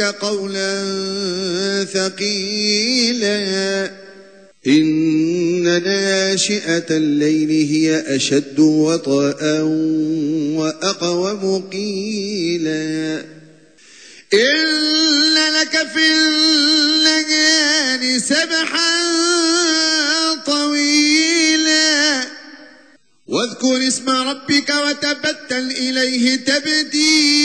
عليك قولا ثقيلا. إن ناشئة الليل هي أشد وطأ وأقوم قيلا. إن لك في الليالي سبحا طويلا. واذكر اسم ربك وتبتل إليه تبديلا.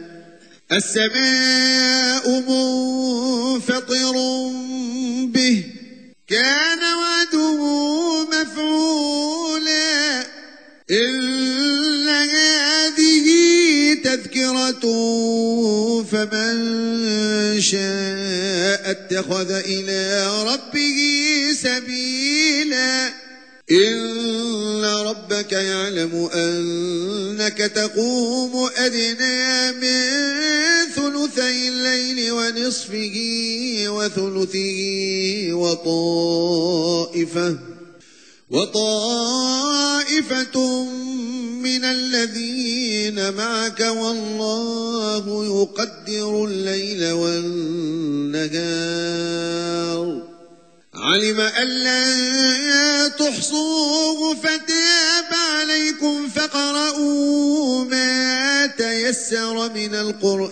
السماء منفطر به كان وعده مفعولا إن هذه تذكرة فمن شاء اتخذ إلى ربه سبيلا. إن ربك يعلم أنك تقوم أدنى من ونصفه وثلثه وطائفة وطائفة من الذين معك والله يقدر الليل والنهار. علم أن لا تحصوه فتاب عليكم فقرؤوا ما تيسر من القرآن.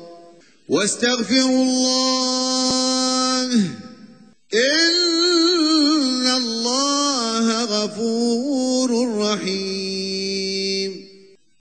واستغفروا الله.